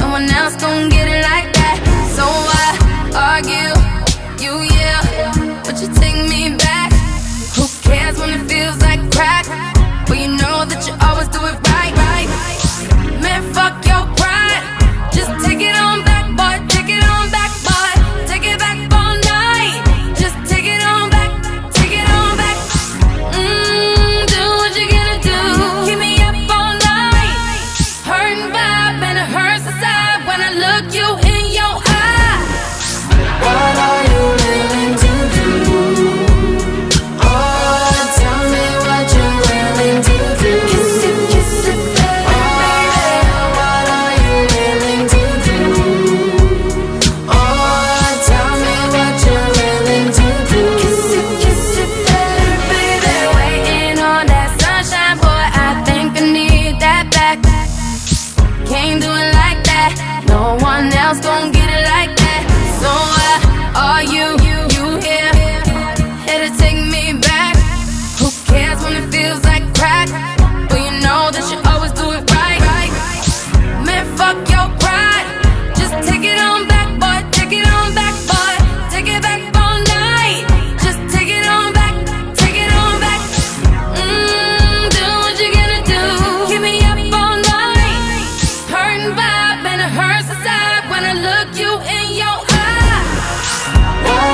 No one else gon' get it like you in your eye. What are you willing to do? Oh, tell me what you're willing to do. Kiss it, kiss it, baby. Oh, what are you willing to do? Oh, tell me what you're willing to do. Kiss it, kiss it, baby. Waiting on that sunshine, boy. I think I need that back. Can't do it one gon' get in your eyes.